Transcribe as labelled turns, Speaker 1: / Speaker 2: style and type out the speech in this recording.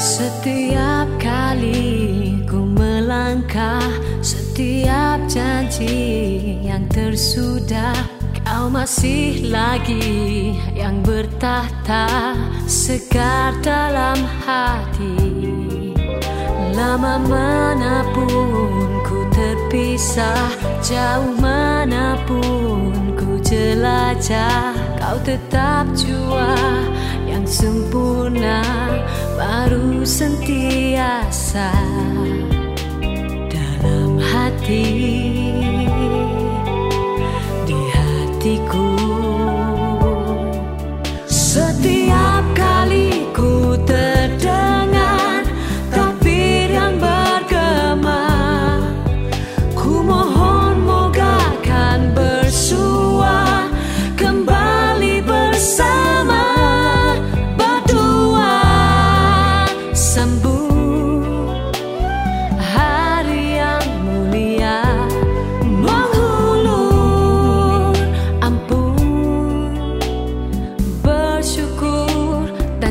Speaker 1: Setiap kali ku melangkah Setiap janji yang tersudah Kau masih lagi yang bertahta Segar dalam hati. Lama mana pun ku terpisah Jauh mana pun ku jelajah Kau tetap jua yang sempurna sentiasa